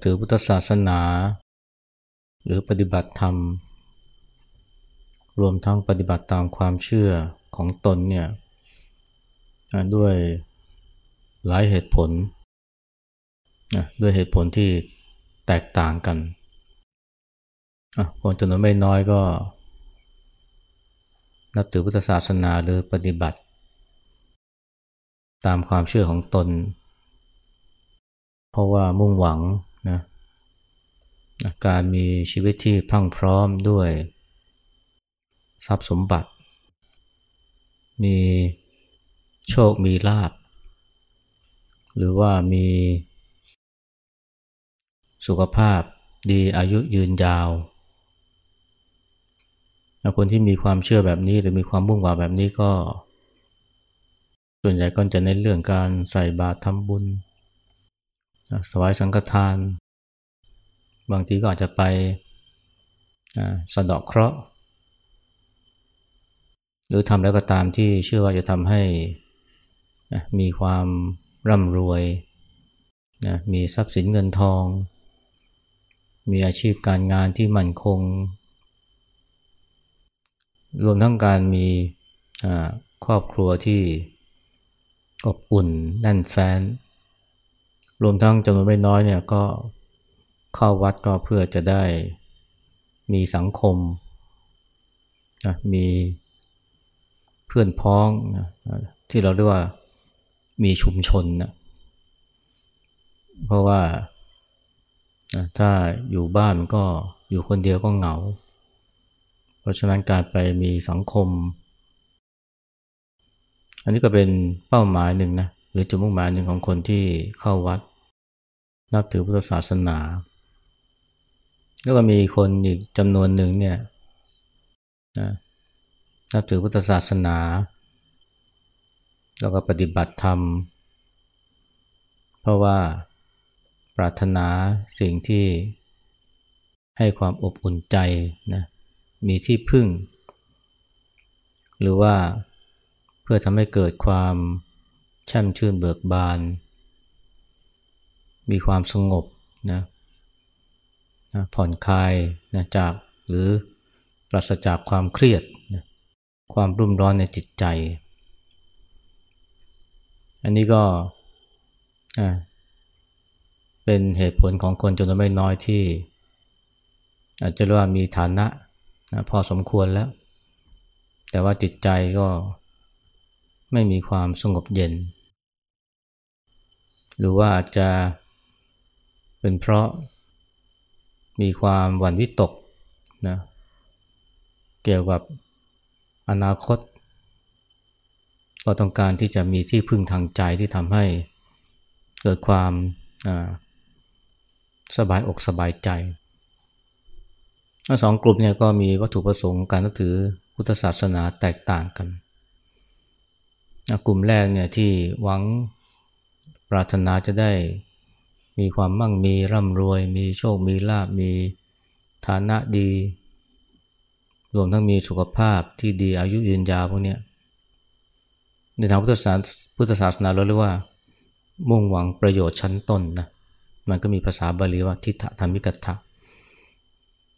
นับถือพุทธศาสนา หรือปฏิบัติธรรม รวมทั้งปฏิบัติตามความเชื่อของตนเนี่ยด้วยหลายเหตุผลด้วยเหตุผลที่แตกต่างกันคนจำนวนไม่น้อยก็ นับถือพุทธศาสนาหรือปฏิบัติ ตามความเชื่อของตน เพราะว่ามุ่งหวัง นะการมีชีวิตที่พรั่งพร้อมด้วย ทรัพย์สมบัติ มีโชคมีลาบ หรือว่ามีสุขภาพดีอายุยืนยาว คนที่มีความเชื่อแบบนี้หรือมีความมุ่งหวังแบบนี้ก็ ส่วนใหญ่ก็จะในเรื่องการใส่บาตรทำบุญ สวายสังฆทาน บางทีก็อาจจะไปสะดอกเคราะห์ หรือทำแล้วก็ตามที่เชื่อว่าจะทำให้มีความร่ำรวยมีทรัพย์สินเงินทอง มีอาชีพการงานที่มั่นคง รวมทั้งการมีครอบครัวที่อบอุ่นแน่นแฟ้น รวมทั้งจำนวนไม่น้อยเนี่ยก็เข้าวัดก็เพื่อจะได้มีสังคมนะมีเพื่อนพ้องนะที่เราเรียกว่ามีชุมชนนะเพราะว่านะถ้าอยู่บ้านก็อยู่คนเดียวก็เหงา เพราะฉะนั้นการไปมีสังคม อันนี้ก็เป็นเป้าหมายหนึ่งนะหรือจุดมุ่งหมายหนึ่งของคนที่เข้าวัด นับถือพุทธศาสนา แล้วก็มีคนอีกจำนวนหนึ่งเนี่ยนะนับถือพุทธศาสนา แล้วก็ปฏิบัติธรรม เพราะว่าปรารถนาสิ่งที่ให้ความอบอุ่นใจนะมีที่พึ่ง หรือว่าเพื่อทำให้เกิดความช่มชื่นเบิกบาน มีความสงบนะนะผ่อนคลายนะจากหรือปราศจากความเครียดนะความรุ่มร้อนในจิตใจ อันนี้ก็เป็นเหตุผลของคนจำนวนไม่น้อยที่ อาจจะเรียกว่ามีฐานะนะพอสมควรแล้ว แต่ว่าจิตใจก็ไม่มีความสงบเย็น หรือว่าอาจจะ เป็นเพราะมีความหวั่นวิตกนะเกี่ยวกับอนาคตก็ต้องการที่จะมีที่พึ่งทางใจที่ทำให้เกิดความสบายอกสบายใจทั้งสองกลุ่มเนี่ยก็มีวัตถุประสงค์การนับถือพุทธศาสนาแตกต่างกัน กลุ่มแรกเนี่ยที่หวังปรารถนาจะได้ มีความมั่งมีร่ำรวย มีโชค มีลาบมีฐานะดี รวมทั้งมีสุขภาพที่ดีอายุยืนยาวพวกนี้ในทางพุทธศาสนาพุทธศาสนาเราเรียกว่า มุ่งหวังประโยชน์ชั้นต้นนะมันก็มีภาษาบาลีว่าทิฏฐธรรมิกัตถะ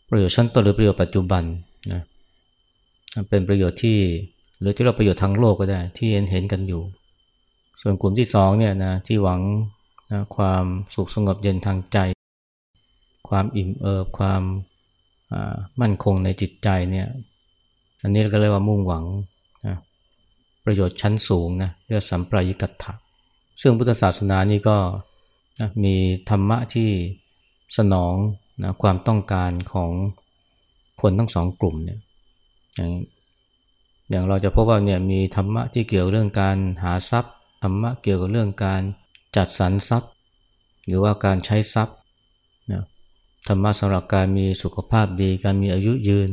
ประโยชน์ชั้นต้นหรือประโยชน์ปัจจุบันนะเป็นประโยชน์ที่หรือที่เราประโยชน์ทางโลกก็ได้ ที่เห็นเห็นกันอยู่ ส่วนกลุ่มที่สองเนี่ยนะที่หวัง นะความสุขสงบเย็นทางใจ ความอิ่มเอิบความมั่นคงในจิตใจเนี่ยอันนี้เราก็เรียกว่ามุ่งหวังนะประโยชน์ชั้นสูงนะเรียกสัมปรายิกัตถะซึ่งพุทธศาสนานี่ก็นะมีธรรมะที่สนองนะความต้องการของคนทั้งสองกลุ่มเนี่ยอย่างอย่างเราจะพบว่าเนี่ยมีธรรมะที่เกี่ยวเรื่องการหาทรัพย์ธรรมะเกี่ยวกับเรื่องการ จัดสรรทรัพย์ หรือว่าการใช้ทรัพย์นะธรรมะสำหรับการมีสุขภาพดี การมีอายุยืน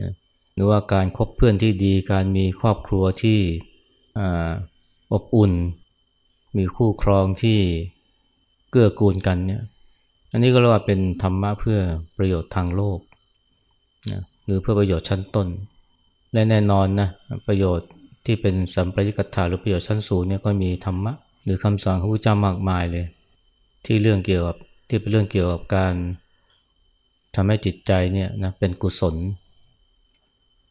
นะหรือว่าการคบเพื่อนที่ดี การมีครอบครัวที่อบอุ่น มีคู่ครองที่เกื้อกูลกันเนี่ยอันนี้ก็เรียกว่าเป็นธรรมะเพื่อประโยชน์ทางโลกนะหรือเพื่อประโยชน์ชั้นต้น และแน่นอนนะประโยชน์ที่เป็นสัมปรายกถาหรือประโยชน์ชั้นสูงเนี่ยก็มีธรรมะ หรือคำสอนของพระเจ้ามากมายเลย ที่เรื่องเกี่ยวกับที่เป็นเรื่องเกี่ยวกับการทำให้จิตใจเนี่ยนะเป็นกุศล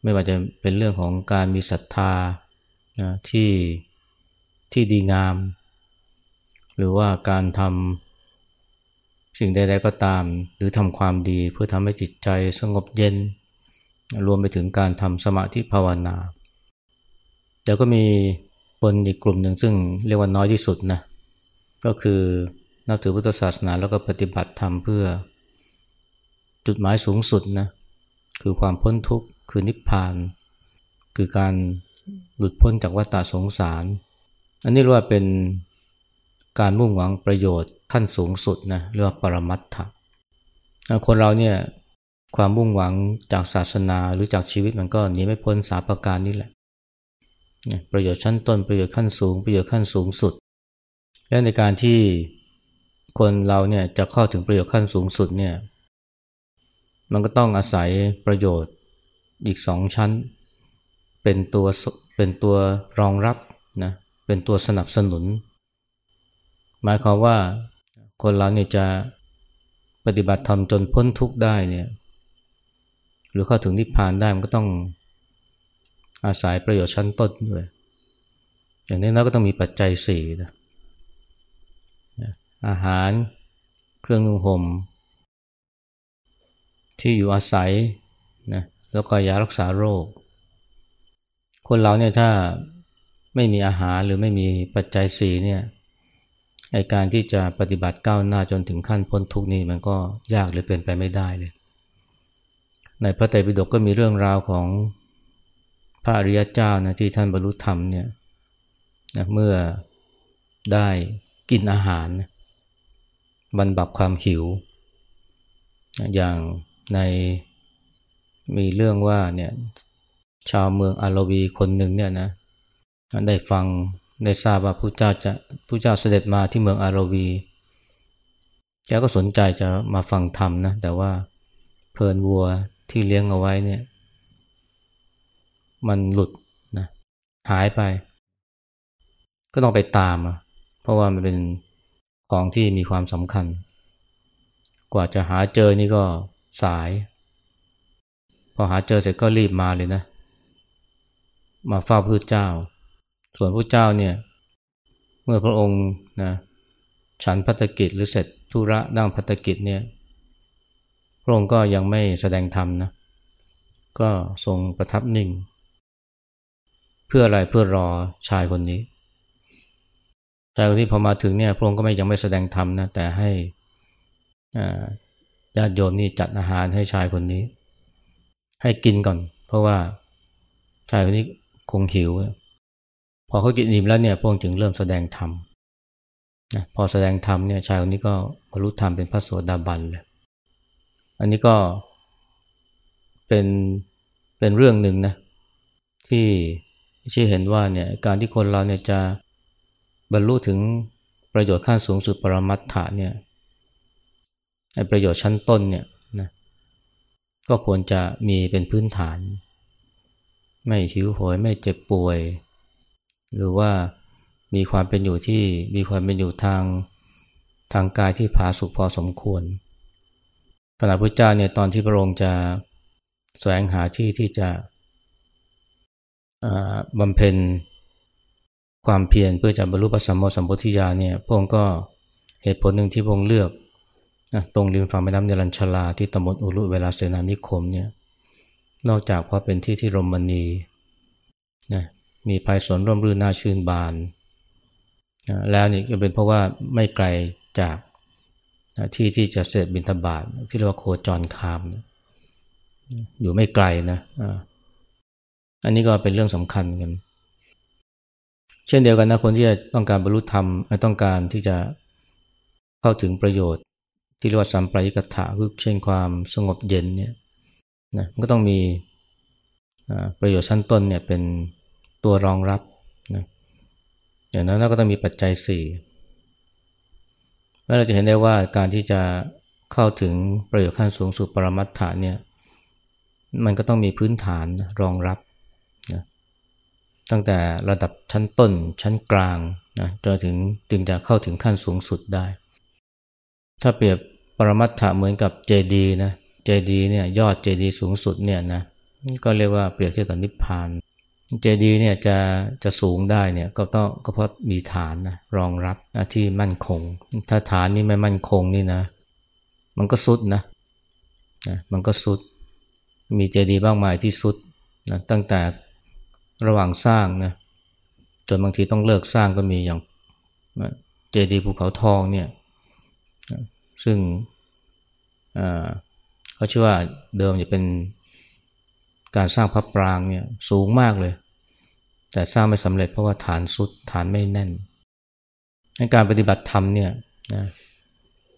ไม่ว่าจะเป็นเรื่องของการมีศรัทธานะที่ที่ดีงาม หรือว่าการทำสิ่งใดๆก็ตาม หรือทำความดีเพื่อทำให้จิตใจสงบเย็น รวมไปถึงการทำสมาธิภาวนาแต่ก็มี คนอีกกลุ่มหนึ่งซึ่งเรียกว่าน้อยที่สุดนะก็คือนับถือพุทธศาสนาแล้วก็ปฏิบัติธรรมเพื่อ จุดหมายสูงสุดนะคือความพ้นทุกข์คือนิพพาน คือการหลุดพ้นจากวัฏสงสาร อันนี้เรียกว่าเป็นการมุ่งหวังประโยชน์ขั้นสูงสุดนะเรียกว่าปรมัตถะคนเราเนี่ยความมุ่งหวังจากศาสนาหรือจากชีวิตมันก็หนีไม่พ้นสาประการนี้แหละ ประโยชน์ชั้นต้นประโยชน์ขั้นสูง ประโยชน์ขั้นสูงสุด และในการที่คนเราเนี่ยจะเข้าถึงประโยชน์ขั้นสูงสุดเนี่ยมันก็ต้องอาศัยประโยชน์อีกสองชั้น เป็นตัวเป็นตัวรองรับนะเป็นตัวสนับสนุน หมายความว่าคนเราเนี่ยจะปฏิบัติธรรมจนพ้นทุกข์ได้เนี่ยหรือเข้าถึงนิพพานได้มันก็ต้อง อาศัยประโยชน์ชั้นต้นด้วย อย่างนี้เราก็ต้องมีปัจจัยสี่นะอาหารเครื่องนุ่งห่มที่อยู่อาศัยนะแล้วก็ยารักษาโรค คนเราเนี่ยถ้าไม่มีอาหารหรือไม่มีปัจจัยสี่เนี่ยไอการที่จะปฏิบัติก้าวหน้าจนถึงขั้นพ้นทุกนี้มันก็ยากหรือเป็นไปไม่ได้เลย ในพระไตรปิฎกก็มีเรื่องราวของ พระอริยเจ้านะที่ท่านบรรลุธรรมเนี่ยนะเมื่อได้กินอาหารนะบรรบับความหิวนะอย่างในมีเรื่องว่าเนี่ยชาวเมืองอารวีคนหนึ่งเนี่ยนะได้ฟังได้ทราบว่าพระเจ้าจะพระเจ้าเสด็จมาที่เมืองอารวีแกก็สนใจจะมาฟังธรรมนะแต่ว่าเพลินวัวที่เลี้ยงเอาไว้เนี่ย มันหลุดนะหายไป ก็ต้องไปตามอะเพราะว่ามันเป็นของที่มีความสำคัญ กว่าจะหาเจอนี่ก็สาย พอหาเจอเสร็จก็รีบมาเลยนะ มาเฝ้าพระเจ้า ส่วนพระเจ้าเนี่ย เมื่อพระองค์นะฉันพัฒกิจหรือเสร็จธุระด้านพัฒกิจเนี่ย พระองค์ก็ยังไม่แสดงธรรมนะ ก็ทรงประทับนิ่ง เพื่ออะไรเพื่อรอชายคนนี้ชายคนนี้พอมาถึงเนี่ยพระองค์ก็ไม่ยังไม่แสดงธรรมนะแต่ให้ญาติโยมนี่จัดอาหารให้ชายคนนี้ ให้กินก่อน เพราะว่าชายคนนี้คงหิว พอเขากินอิ่มแล้วเนี่ยพระองค์จึงเริ่มแสดงธรรมนะพอแสดงธรรมเนี่ยชายคนนี้ก็บรรลุธรรมเป็นพระโสดาบันเลยอันนี้ก็เป็นเป็นเรื่องหนึ่งนะที่ ชี้เห็นว่าเนี่ยการที่คนเราเนี่ยจะบรรลุถึงประโยชน์ขั้นสูงสุดปรมัตถะเนี่ยไอประโยชน์ชั้นต้นเนี่ยนะก็ควรจะมีเป็นพื้นฐาน ไม่หิวโหยไม่เจ็บป่วย หรือว่ามีความเป็นอยู่ที่มีความเป็นอยู่ทางทางกายที่ผาสุกพอสมควรขณะพระเจ้าเนี่ยตอนที่พระองค์จะแสวงหาที่ที่จะ บำเพ็ญความเพียรเพื่อจะบรรลุพระสัมมาสัมพุทธิญาณเนี่ยพระองค์ก็เหตุผลหนึ่งที่พระองค์เลือกนะตรงริมฝั่งแม่น้ำเนรัญชลาที่ตำบลอุรุเวลาเสนานิคมเนี่ยนอกจากเพราะเป็นที่ที่รมณีนะมีภายสนร่มรื่นน่าชื่นบานนะแล้วนี่ก็เป็นเพราะว่าไม่ไกลจากนะที่ที่จะเสด็จบิณฑบาตที่เรียกว่าโคจรคามนะอยู่ไม่ไกลนะะ อันนี้ก็เป็นเรื่องสำคัญกัน เช่นเดียวกันนะคนที่จะต้องการบรรลุธรรมต้องการที่จะเข้าถึงประโยชน์ ที่เรียกว่าสัมปรายกถาคือเช่นความสงบเย็นเนี่ยนะมันก็ต้องมีประโยชน์ชั้นต้นเนี่ยเป็นตัวรองรับนะอย่างนั้นก็ต้องมีปัจจัยสี่แล้วเราจะเห็นได้ว่าการที่จะเข้าถึงประโยชน์ขั้นสูงสุดปรมัตถาเนี่ยมันก็ต้องมีพื้นฐานรองรับ ตั้งแต่ระดับชั้นต้นชั้นกลางนะจนถึงจึงจะเข้าถึงขั้นสูงสุดได้ ถ้าเปรียบปรมัตถะเหมือนกับเจดีนะเจดีเนี่ยยอดเจดีสูงสุดเนี่ยนะก็เรียกว่าเปรียบเทียบกับนิพพานเจดีเนี่ยจะจะสูงได้เนี่ยก็ต้องก็เพราะมีฐานนะรองรับนะที่มั่นคง ถ้าฐานนี้ไม่มั่นคงนี่นะ มันก็สุดนะนะมันก็สุด มีเจดีย์บ้างมายที่สุดนะตั้งแต่ ระหว่างสร้างนะจนบางทีต้องเลิกสร้างก็มีอย่างเจดีย์ภูเขาทองเนี่ยซึ่งเขาชื่อว่าเดิมจะเป็นการสร้างพระปรางเนี่ยสูงมากเลย แต่สร้างไม่สำเร็จเพราะว่าฐานสุดฐานไม่แน่นในการปฏิบัติธรรมเนี่ยนะ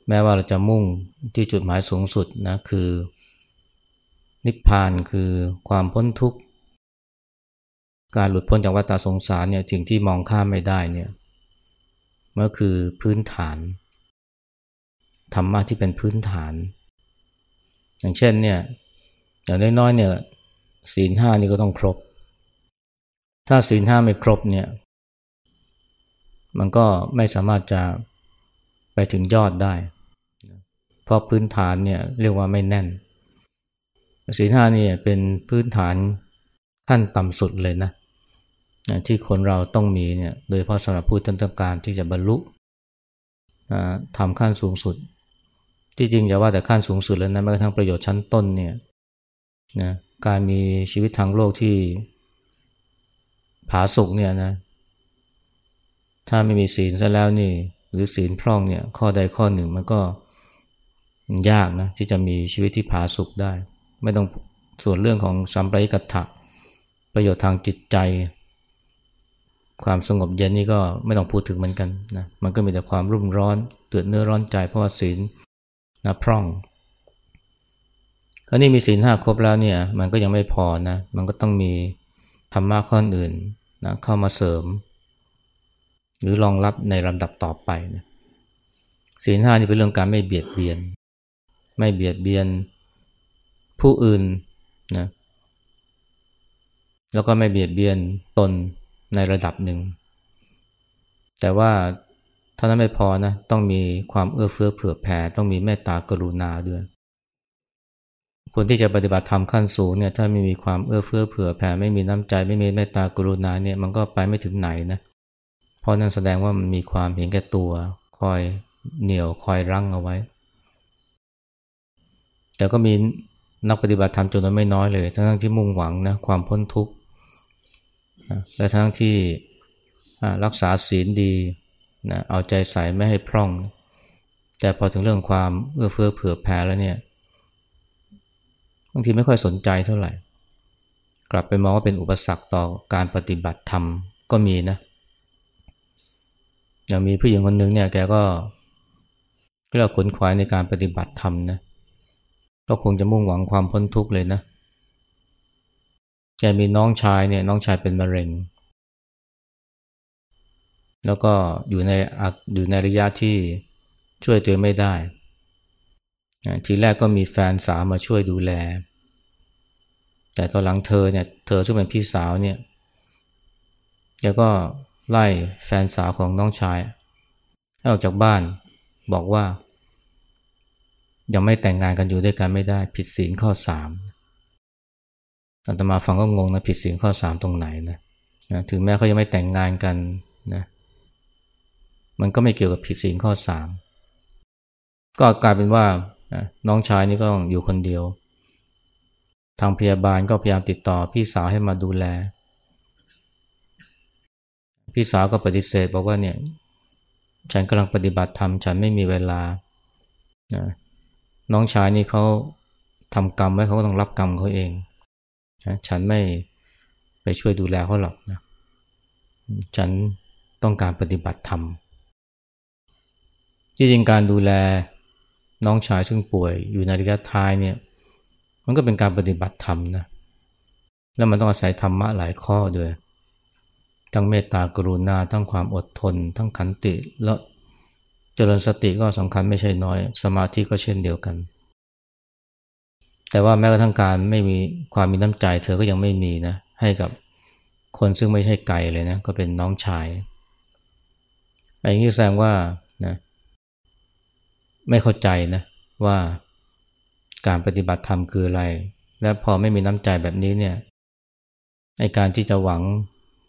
แม้ว่าเราจะมุ่งที่จุดหมายสูงสุดนะคือนิพพานคือความพ้นทุกข์ การหลุดพ้นจากวัฏสงสารเนี่ยสิ่งที่มองข้ามไม่ได้เนี่ยมันคือพื้นฐานธรรมะที่เป็นพื้นฐาน อย่างเช่นเนี่ยอย่างน้อยๆเนี่ยศีลห้านี่ก็ต้องครบ ถ้าศีลห้าไม่ครบเนี่ย มันก็ไม่สามารถจะไปถึงยอดได้ เพราะพื้นฐานเนี่ยเรียกว่าไม่แน่นศีลห้านี่เป็นพื้นฐานขั้นต่ำสุดเลยนะ ที่คนเราต้องมีเนี่ยโดยเฉพาะสำหรับผู้ต้องการที่จะบรรลุทำขั้นสูงสุด ที่จริงอย่าว่าแต่ขั้นสูงสุดแล้วนะแม้กระทั่งประโยชน์ชั้นต้นเนี่ยนะการมีชีวิตทางโลกที่ผาสุกเนี่ยนะถ้าไม่มีศีลซะแล้วนี่ หรือศีลพร่องเนี่ยข้อใดข้อหนึ่งมันก็ยากนะที่จะมีชีวิตที่ผาสุกได้ ไม่ต้องส่วนเรื่องของสัมปรายกัตถะประโยชน์ทางจิตใจ ความสงบเย็นนี่ก็ไม่ต้องพูดถึงเหมือนกันนะมันก็มีแต่ความรุ่มร้อนเตือดเนื้อร้อนใจเพราะว่าศีลนะพร่องคราวนี้มีศีลห้าครบแล้วเนี่ย มันก็ยังไม่พอนะมันก็ต้องมีธรรมะข้ออื่นนะเข้ามาเสริม หรือรองรับในลำดับต่อไปนะศีลห้านี่เป็นเรื่องการไม่เบียดเบียน ไม่เบียดเบียนผู้อื่นนะแล้วก็ไม่เบียดเบียนตน ในระดับหนึ่ง แต่ว่าเท่านั้นไม่พอนะต้องมีความเอื้อเฟื้อเผื่อแผ่ต้องมีเมตตากรุณาด้วย คนที่จะปฏิบัติธรรมขั้นสูงเนี่ยถ้าไม่มีความเอื้อเฟื้อเผื่อแผ่ไม่มีน้ำใจไม่มีเมตตากรุณาเนี่ยมันก็ไปไม่ถึงไหนนะเพราะนั่นแสดงว่ามันมีความเห็นแก่ตัว คอยเหนี่ยวคอยรั้งเอาไว้ แต่ก็มีนักปฏิบัติธรรมจำนวนไม่น้อยเลย ทั้งที่มุ่งหวังนะความพ้นทุกข์ และทั้งที่รักษาศีลดีนะเอาใจใส่ไม่ให้พร่อง แต่พอถึงเรื่องความเอื้อเฟื้อเผื่อแผ่แล้วเนี่ยบางทีไม่ค่อยสนใจเท่าไหร่ กลับไปมองว่าเป็นอุปสรรคต่อการปฏิบัติธรรมก็มีนะอย่างมีผู้หญิงคนหนึ่งเนี่ยแกก็ก็เราขนขวายในการปฏิบัติธรรมนะก็คงจะมุ่งหวังความพ้นทุกข์เลยนะ แกมีน้องชายเนี่ยน้องชายเป็นมะเร็ง แล้วก็อยู่ในอยู่ในระยะที่ช่วยตัวไม่ได้ ทีแรกก็มีแฟนสาวมาช่วยดูแล แต่ตอนหลังเธอเนี่ยเธอซึ่งเป็นพี่สาวเนี่ยแกก็ไล่แฟนสาวของน้องชายให้ออกจากบ้านบอกว่า ยังไม่แต่งงานกันอยู่ด้วยกันไม่ได้ ผิดศีลข้อสาม อาตมาฟังก็งงนะผิดศีลข้อสามตรงไหนนะนะถึงแม้เขายังไม่แต่งงานกันนะมันก็ไม่เกี่ยวกับผิดศีลข้อสามก็กลายเป็นว่าน้องชายนี่ก็ต้องอยู่คนเดียว ทางพยาบาลก็พยายามติดต่อพี่สาวให้มาดูแล พี่สาวก็ปฏิเสธบอกว่าเนี่ย ฉันกำลังปฏิบัติธรรมฉันไม่มีเวลานะน้องชายนี่เขาทำกรรมไว้เขาก็ต้องรับกรรมเขาเอง ฉันไม่ไปช่วยดูแลเขาหรอกนะฉันต้องการปฏิบัติธรรมที่จริงการดูแลน้องชายซึ่งป่วยอยู่ในระยะท้ายเนี่ยมันก็เป็นการปฏิบัติธรรมนะแล้วมันต้องอาศัยธรรมะหลายข้อด้วย ทั้งเมตตากรุณาทั้งความอดทน ทั้งขันติแล้วเจริญสติก็สำคัญไม่ใช่น้อย สมาธิก็เช่นเดียวกัน แต่ว่าแม้กระทั่งการไม่มีความมีน้ำใจ เธอก็ยังไม่มีนะ ให้กับคนซึ่งไม่ใช่ไก่เลยนะ ก็เป็นน้องชายไอ้นี้แสดงว่านะไม่เข้าใจนะว่าการปฏิบัติธรรมคืออะไร และพอไม่มีน้ำใจแบบนี้เนี่ยในการที่จะหวัง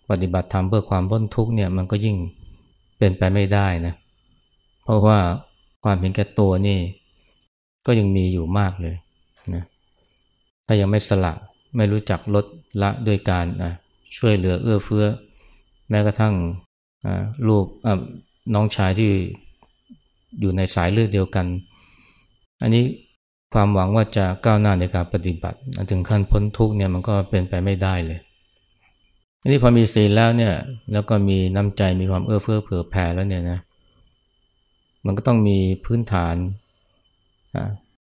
ปฏิบัติธรรมเพื่อความพ้นทุกข์เนี่ยมันก็ยิ่งเป็นไปไม่ได้นะเพราะว่าความเห็นแก่ตัวนี่ ก็ยังมีอยู่มากเลย ถ้ายังไม่สละไม่รู้จักลดละด้วยการช่วยเหลือเอื้อเฟื้อ แม้กระทั่งลูกน้องชายที่อยู่ในสายเลือดเดียวกัน อันนี้ความหวังว่าจะก้าวหน้าในการปฏิบัติ ถึงขั้นพ้นทุกเนี่ยมันก็เป็นไปไม่ได้เลยอันนี้พอมีศีลแล้วเนี่ยแล้วก็มีน้ำใจมีความเอื้อเฟื้อเผื่อแผ่แล้วเนี่ยนะมันก็ต้องมีพื้นฐาน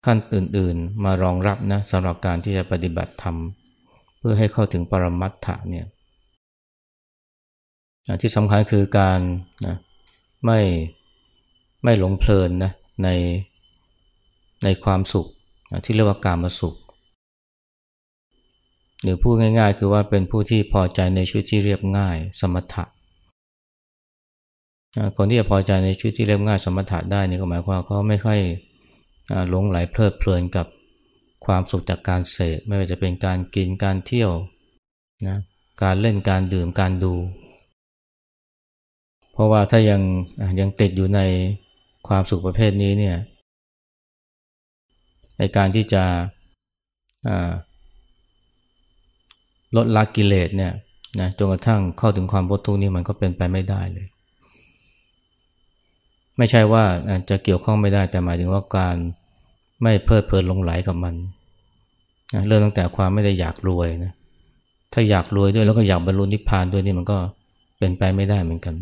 ขั้นอื่นๆ มารองรับนะสำหรับการที่จะปฏิบัติธรรม เพื่อให้เข้าถึงปรมัตถะเนี่ยที่สำคัญคือการนะไม่ไม่หลงเพลินนะในในความสุขนะที่เรียกว่าการมาสุข หรือพูดง่าย ๆ คือว่าเป็นผู้ที่พอใจในชีวิตที่เรียบง่าย สมถะคนที่จะพอใจในชีวิตที่เรียบง่ายสมถะได้นี่ก็หมายความเขาไม่ค่อย หลงไหลเพลิดเพลินกับความสุขจากการเสพไม่ว่าจะเป็นการกินการเที่ยวนะการเล่นการดื่มการดู เพราะว่าถ้ายังยังติดอยู่ในความสุขประเภทนี้เนี่ยในการที่จะลดละกิเลสเนี่ยนะจนกระทั่งเข้าถึงความพ้นทุกข์นี่มันก็เป็นไปไม่ได้เลย ไม่ใช่ว่าจะเกี่ยวข้องไม่ได้แต่หมายถึงว่าการไม่เพลิดเพลินลงไหลกับมันนะเริ่มตั้งแต่ความไม่ได้อยากรวยนะถ้าอยากรวยด้วยแล้วก็อยากบรรลุนิพพานด้วยนี่มันก็เป็นไปไม่ได้เหมือนกัน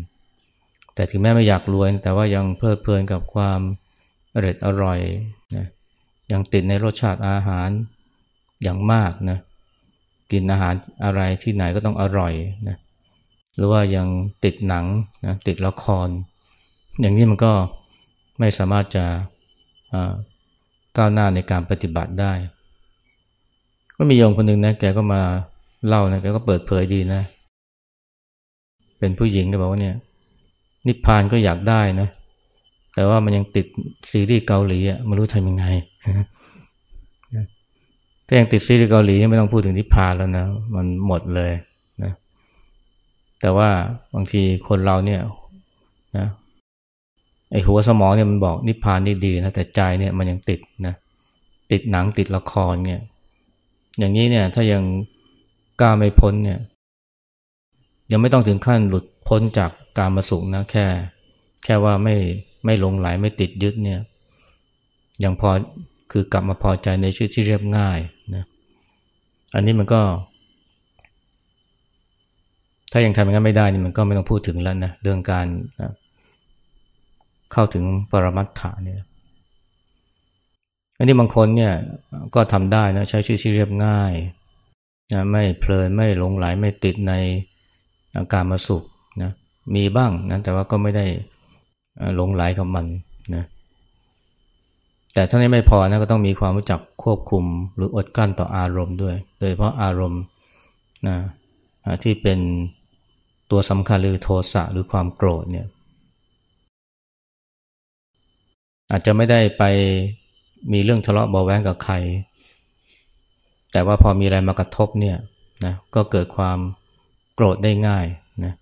แต่ถึงแม้ไม่อยากรวย แต่ว่ายังเพลิดเพลินกับความอร่อยอร่อยนะยังติดในรสชาติอาหารอย่างมากนะกินอาหารอะไรที่ไหนก็ต้องอร่อยนะหรือว่ายังติดหนังนะติดละคร อย่างนี้มันก็ไม่สามารถจะก้าวหน้าในการปฏิบัติได้ ก็มีโยมคนหนึ่งนะแกก็มาเล่านะแกก็เปิดเผยดีนะ เป็นผู้หญิงก็บอกว่าเนี่ย นิพพานก็อยากได้นะ แต่ว่ามันยังติดซีรีส์เกาหลีอะไม่รู้ทำยังไงถ้ายังติดซีรีส์เกาหลีไม่ต้องพูดถึงนิพพานแล้วนะมันหมดเลยนะ แต่ว่าบางทีคนเราเนี่ยนะ ไอหัวสมองเนี่ยมันบอกนิพพานนี่ดีนะแต่ใจเนี่ยมันยังติดนะติดหนังติดละครเนี่ยอย่างนี้เนี่ยถ้ายังกล้าไม่พ้นเนี่ยยังไม่ต้องถึงขั้นหลุดพ้นจากการมาสุขนะแค่ แค่ว่าไม่ไม่ลงไหลไม่ติดยึดเนี่ยยังพอคือกลับมาพอใจในชีวิตที่เรียบง่ายนะอันนี้มันก็ ถ้ายังทำอย่างนั้นไม่ได้นี่มันก็ไม่ต้องพูดถึงแล้วนะเรื่องการนะ เข้าถึงปรมัตถะเนี่ยอันนี้บางคนเนี่ยก็ทำได้นะใช้ชีวิตที่เรียบง่ายนะไม่เพลินไม่หลงไหลไม่ติดในอาการมาสุขนะมีบ้างนะแต่ว่าก็ไม่ได้หลงไหลกับมันนะแต่ท่านี้ไม่พอนะก็ต้องมีความรู้จักควบคุมหรืออดกลั้นต่ออารมณ์ด้วย โดยเพราะอารมณ์นะที่เป็นตัวสำคัญหรือโทสะหรือความโกรธเนี่ย อาจจะไม่ได้ไปมีเรื่องทะเลาะเบาแวงกับใคร แต่ว่าพอมีอะไรมากระทบเนี่ยนะก็เกิดความโกรธได้ง่ายนะ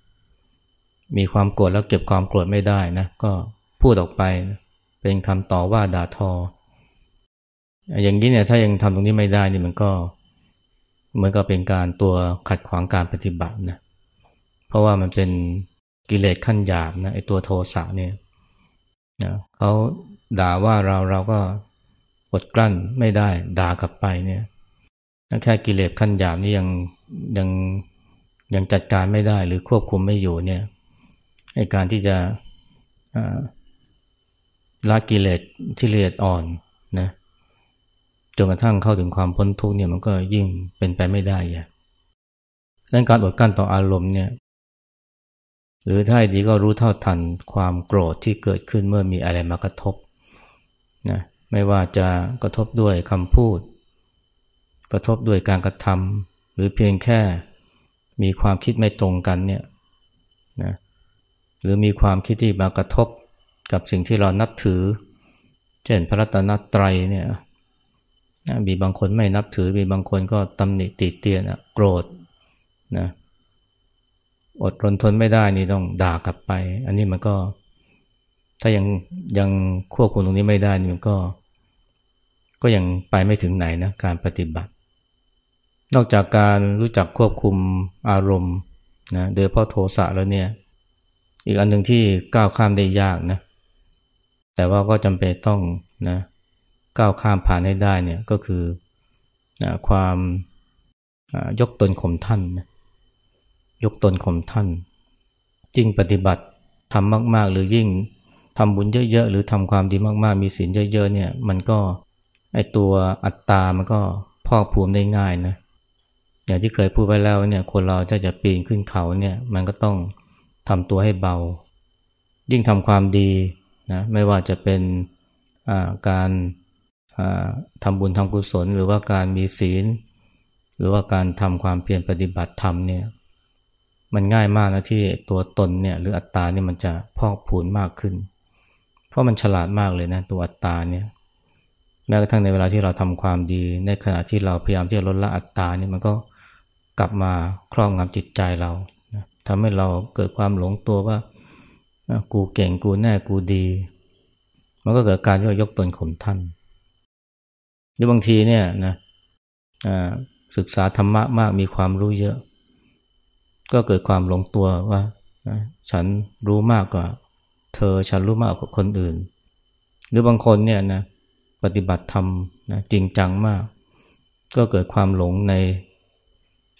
มีความโกรธแล้วเก็บความโกรธไม่ได้นะก็พูดออกไปเป็นคำต่อว่าด่าทอ อย่างนี้เนี่ยถ้ายังทำตรงนี้ไม่ได้นี่มันก็เหมือนกับเป็นการตัวขัดขวางการปฏิบัตินะเพราะว่ามันเป็นกิเลสขั้นหยาบนะไอตัวโทสะเนี่ยนะเขา ด่าว่าเราเราก็อดกลั้นไม่ได้ ด่ากลับไปเนี่ยแค่กิเลสขั้นหยาบนี่ยังยังยังจัดการไม่ได้หรือควบคุมไม่อยู่เนี่ยไอการที่จะละกิเลสที่ละเอียดอ่อนนะจนกระทั่งเข้าถึงความพ้นทุกข์เนี่ยมันก็ยิ่งเป็นไปไม่ได้อย่างดังการอดกั้นต่ออารมณ์เนี่ยหรือถ้าดีก็รู้เท่าทันความโกรธที่เกิดขึ้นเมื่อมีอะไรมากระทบ นะไม่ว่าจะกระทบด้วยคำพูด กระทบด้วยการกระทำหรือเพียงแค่มีความคิดไม่ตรงกันเนี่ยนะหรือมีความคิดที่มากระทบกับสิ่งที่เรานับถือ เช่นพระรัตนตรัยเนี่ยมีบางคนไม่นับถือ มีบางคนก็ตำหนิติเตียนโกรธนะอดรนทนไม่ได้นี่ต้องด่ากลับไป อันนี้มันก็ ถ้ายังยังควบคุมตรงนี้ไม่ได้นี่มันก็ ก็ยังไปไม่ถึงไหนนะการปฏิบัติ นอกจากการรู้จักควบคุมอารมณ์นะโดยเพราะโทสะแล้วเนี่ย อีกอันหนึ่งที่ก้าวข้ามได้ยากนะ แต่ว่าก็จำเป็นต้องนะก้าวข้ามผ่านให้ได้เนี่ยก็คือนะความยกตนข่มท่านนะยกตนข่มท่าน ยิ่งปฏิบัติทำมาก ๆ หรือยิ่ง ทำบุญเยอะๆ หรือทำความดีมากๆ มีศีลเยอะๆ เนี่ยมันก็ไอตัวอัตตามันก็พอกภูมิได้ง่ายนะอย่างที่เคยพูดไปแล้วเนี่ยคนเราถ้าจะปีนขึ้นเขาเนี่ยมันก็ต้องทำตัวให้เบา ยิ่งทำความดีนะไม่ว่าจะเป็นการทำบุญทำกุศล หรือว่าการมีศีล หรือว่าการทำความเพียรปฏิบัติธรรมเนี่ยมันง่ายมากนะที่ตัวตนเนี่ยหรืออัตตาเนี่ยมันจะพอกพูนมากขึ้น เพราะมันฉลาดมากเลยนะตัวอัตตาเนี่ยแม้กระทั่งในเวลาที่เราทำความดี ในขณะที่เราพยายามที่จะลดละอัตตาเนี่ยมันก็กลับมาครอบงำจิตใจเราทำให้เราเกิดความหลงตัวว่ากูเก่งกูแน่กูดี มันก็เกิดการที่ายกตนข่มท่านหรือบางทีเนี่ยนะศึกษาธรรมะมากมีความรู้เยอะ ก็เกิดความหลงตัวว่าฉันรู้มากกว่า เธอฉันรู้มากกว่าคนอื่น หรือบางคนเนี่ยนะปฏิบัติธรรมนะจริงจังมาก ก็เกิดความหลงใน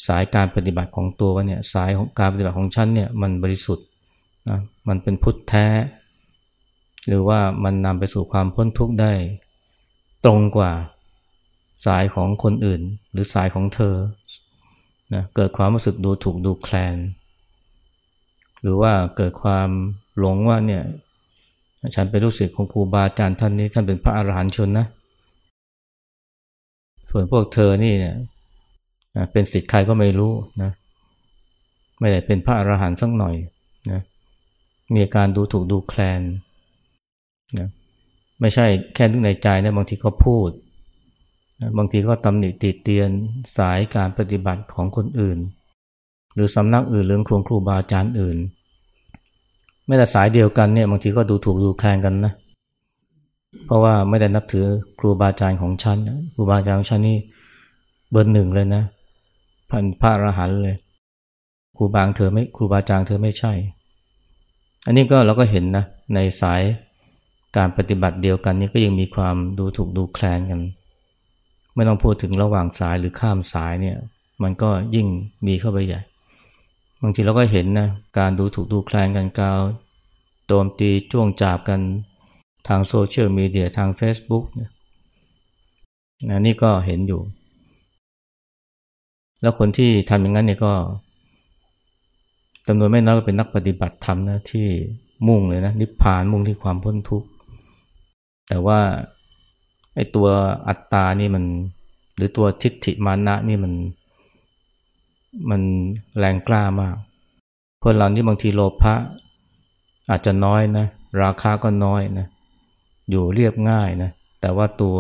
สายการปฏิบัติของตัวว่าเนี่ยสายของการปฏิบัติของฉันเนี่ยมันบริสุทธิ์นะมันเป็นพุทธแท้ หรือว่ามันนำไปสู่ความพ้นทุกข์ได้ ตรงกว่าสายของคนอื่น หรือสายของเธอนะเกิดความรู้สึกดูถูกดูแคลน หรือว่าเกิดความหลงว่าเนี่ยฉันเป็นลูกศิษย์ของครูบาอาจารย์ท่านนี้ท่านเป็นพระอรหันต์ชนนะ ส่วนพวกเธอนี่เนี่ยเป็นศิษย์ใครก็ไม่รู้นะไม่ได้เป็นพระอรหันต์สักหน่อยนะมีอาการดูถูกดูแคลนนะไม่ใช่แค่นึกในใจนะบางทีก็พูดบางทีก็ตำหนิติเตียนสายการปฏิบัติของคนอื่น หรือสำนักอื่นหรือครูครูบาอาจารย์อื่น ไม่แต่สายเดียวกันเนี่ยบางทีก็ดูถูกดูแคลนกันนะ เพราะว่าไม่ได้นับถือครูบาอาจารย์ของฉันครูบาอาจารย์ของฉันนี่เบอร์หนึ่งเลยนะพันพระอรหันต์เลย ครูบางเธอไม่ครูบาอาจารย์เธอไม่ใช่ อันนี้ก็เราก็เห็นนะในสายการปฏิบัติเดียวกันนี่ก็ยังมีความดูถูกดูแคลนกัน ไม่ต้องพูดถึงระหว่างสายหรือข้ามสายเนี่ย มันก็ยิ่งมีเข้าไปใหญ่ บางทีเราก็เห็นนะการดูถูกดูแคลนกันกาวโจมตีจ้วงจับกันทางโซเชียลมีเดียทาง Facebook เนี่ยนะนี่ก็เห็นอยู่ แล้วคนที่ทำอย่างนั้นเนี่ยก็จำนวนไม่น้อยก็เป็นนักปฏิบัติธรรมนะที่มุ่งเลยนะนิพพานมุ่งที่ความพ้นทุกข์ แต่ว่าไอ้ตัวอัตตานี่มัน หรือตัวทิฏฐิมานะนี่มัน มันแรงกล้ามาก คนเราที่บางทีโลภะอาจจะน้อยนะ ราคาก็น้อยนะ อยู่เรียบง่ายนะ แต่ว่าตัว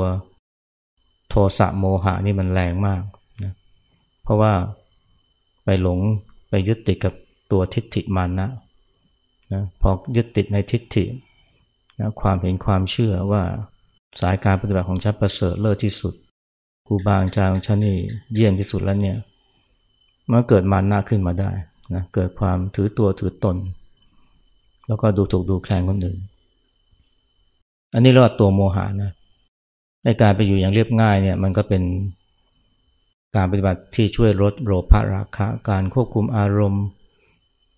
โทสะโมหะนี่มันแรงมากนะ เพราะว่าไปหลงไปยึดติดกับตัวทิฏฐิมานะนะ พอยึดติดในทิฏฐินะความเห็นความเชื่อว่าสายการปฏิบัติของฉันประเสริฐเลิศที่สุดครูบาอาจารย์ของฉันนี่เยี่ยมที่สุดแล้วเนี่ย มื่อเกิดมานาขึ้นมาได้นะเกิดความถือตัวถือตน แล้วก็ดูถูกดูแคลนคนอื่น อันนี้เรียกว่าตัวโมหะนะในการไปอยู่อย่างเรียบง่ายเนี่ยมันก็เป็นการปฏิบัติที่ช่วยลดโลภะราคะ การควบคุมอารมณ์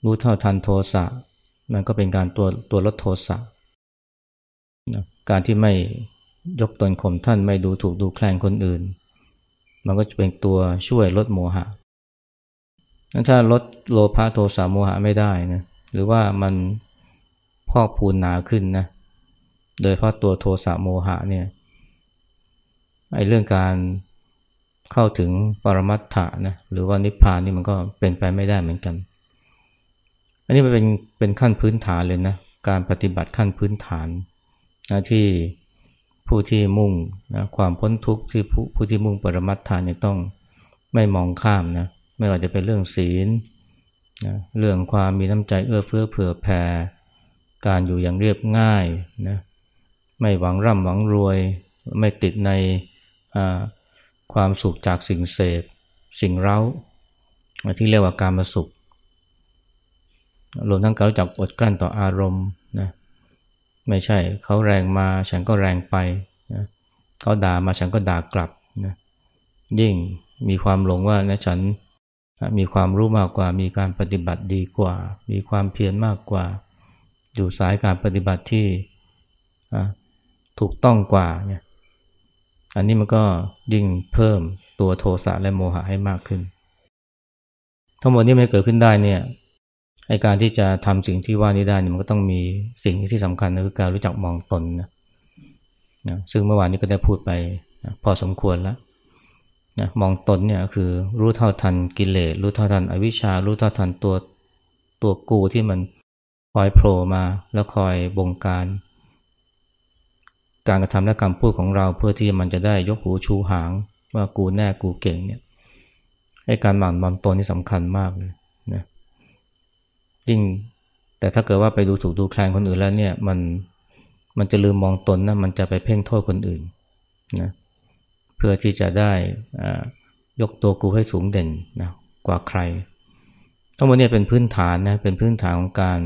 รู้เท่าทันโทสะมันก็เป็นการตัวตัวลดโทสะการที่ไม่ยกตนข่มท่านไม่ดูถูกดูแคลนคนอื่น มันก็จะเป็นตัวช่วยลดโมหะ นั่นถ้าลดโลภะโทสะโมหะไม่ได้นะหรือว่ามันพอกพูนหนาขึ้นนะโดยเพราะตัวโทสะโมหะเนี่ยไอ้เรื่องการเข้าถึงปรมัตถะนะหรือว่านิพพานนี่มันก็เป็นไปไม่ได้เหมือนกัน อันนี้มันเป็นเป็นขั้นพื้นฐานเลยนะการปฏิบัติขั้นพื้นฐานนะที่ผู้ที่มุ่งนะความพ้นทุกข์ที่ผู้ผู้ที่มุ่งปรมัตถานเนี่ยต้องไม่มองข้ามนะ ไม่ว่าจะเป็นเรื่องศีลนะเรื่องความมีน้ำใจเอื้อเฟื้อเผื่อแผ่ การอยู่อย่างเรียบง่ายนะไม่หวังร่ำหวังรวย ไม่ติดในความสุขจากสิ่งเสพ สิ่งเร้า ที่เรียกว่าการมาสุขรวมทั้งการรู้จักอดกลั้นต่ออารมณ์นะไม่ใช่เขาแรงมาฉันก็แรงไปนะเขาด่ามาฉันก็ด่ากลับนะยิ่งมีความหลงว่านะฉัน มีความรู้มากกว่า มีการปฏิบัติดีกว่า มีความเพียรมากกว่า อยู่สายการปฏิบัติที่ถูกต้องกว่าเนี่ยอันนี้มันก็ยิ่งเพิ่มตัวโทสะและโมหะให้มากขึ้น ทั้งหมดนี้มันเกิดขึ้นได้เนี่ยไอการที่จะทำสิ่งที่ว่านี้ได้เนี่ยมันก็ต้องมีสิ่งที่สำคัญคือการรู้จักมองตนนะนะซึ่งเมื่อวานนี้ก็ได้พูดไปนะพอสมควรแล้ว นะมองตนเนี่ยคือรู้เท่าทันกิเลสรู้เท่าทันอวิชชา รู้เท่าทันตัวตัวกูที่มันคอยโผล่มาแล้วคอยบงการ การกระทำและการพูดของเราเพื่อที่มันจะได้ยกหูชูหาง ว่ากูแน่กูเก่งเนี่ยไอ้การหมั่นมองตนนี่สำคัญมากเลยนะยิ่งแต่ถ้าเกิดว่าไปดูถูกดูแคลนคนอื่นแล้วเนี่ยมันมันจะลืมมองตนนะมันจะไปเพ่งโทษคนอื่นนะเพื่อที่จะได้ยกตัวกูให้สูงเด่นนะกว่าใคร ทั้งหมดเนี่ยเป็นพื้นฐานนะเป็นพื้นฐานของการ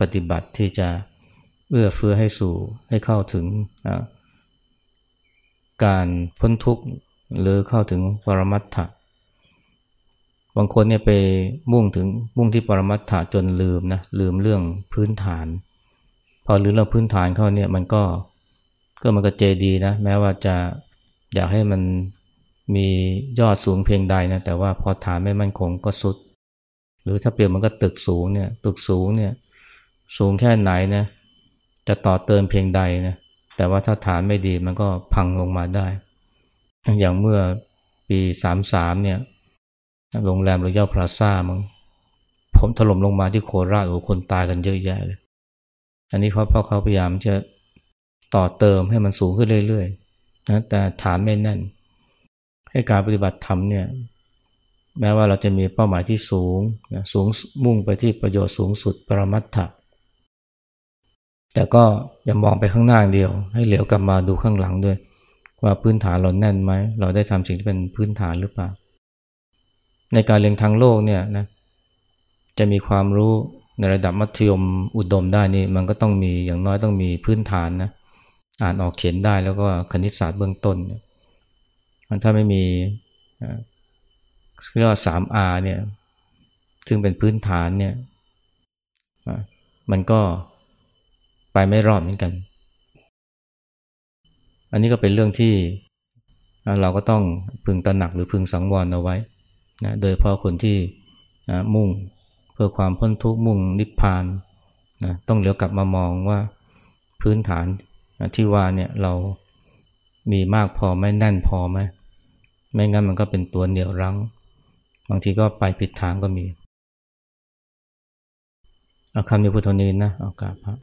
ปฏิบัติที่จะเอื้อเฟื้อให้สู่ให้เข้าถึงการพ้นทุกข์หรือเข้าถึงปรมัตถะบางคนเนี่ยไปมุ่งถึงมุ่งที่ปรมัตถะจนลืมนะลืมเรื่องพื้นฐาน พอลืมเรื่องพื้นฐานเข้าเนี่ยมันก็ก็มันก็เจดีนะแม้ว่าจะ อยากให้มันมียอดสูงเพียงใดนะแต่ว่าพอฐานไม่มั่นคงก็สุด หรือถ้าเปรียบมันก็ตึกสูงเนี่ยตึกสูงเนี่ยสูงแค่ไหนนะจะต่อเติมเพียงใดนะแต่ว่าถ้าฐานไม่ดีมันก็พังลงมาได้ อย่างเมื่อปีสามสามเนี่ยโรงแรมหรือย่าพลาซ่ามังผมถล่มลงมาที่โคราชโอ้คนตายกันเยอะแยะเลย อันนี้เขาเพราะเขาพยายามจะต่อเติมให้มันสูงขึ้นเรื่อยๆ นะแต่ฐานไม่แน่น ให้การปฏิบัติธรรมเนี่ยแม้ว่าเราจะมีเป้าหมายที่สูงนะสูงมุ่งไปที่ประโยชน์สูงสุดปรมัตถะแต่ก็อย่ามองไปข้างหน้าเดียว ให้เหลียวกลับมาดูข้างหลังด้วย ว่าพื้นฐานเราแน่นไหม เราได้ทำสิ่งที่เป็นพื้นฐานหรือเปล่า ในการเรียนทางโลกเนี่ยนะจะมีความรู้ในระดับมัธยมอุดมได้นี่มันก็ต้องมีอย่างน้อยต้องมีพื้นฐานนะ อ่านออกเขียนได้แล้วก็คณิตศาสตร์เบื้องต้นเนี่ยถ้าไม่มีเรียกว่าสามอาเนี่ยซึ่งเป็นพื้นฐานเนี่ยมันก็ไปไม่รอดเหมือนกัน อันนี้ก็เป็นเรื่องที่เราก็ต้องพึงตระหนักหรือพึงสังวรเอาไว้นะโดยเพราะคนที่นะมุ่งเพื่อความพ้นทุกข์มุ่งนิพพานนะต้องเหลียวกลับมามองว่าพื้นฐาน ที่ว่าเนี่ยเรามีมากพอไหมแน่นพอไหมไม่งั้นมันก็เป็นตัวเหนี่ยวรั้ง บางทีก็ไปผิดทางก็มีเอาคำนี้พุทธนีนะเอากราบพระ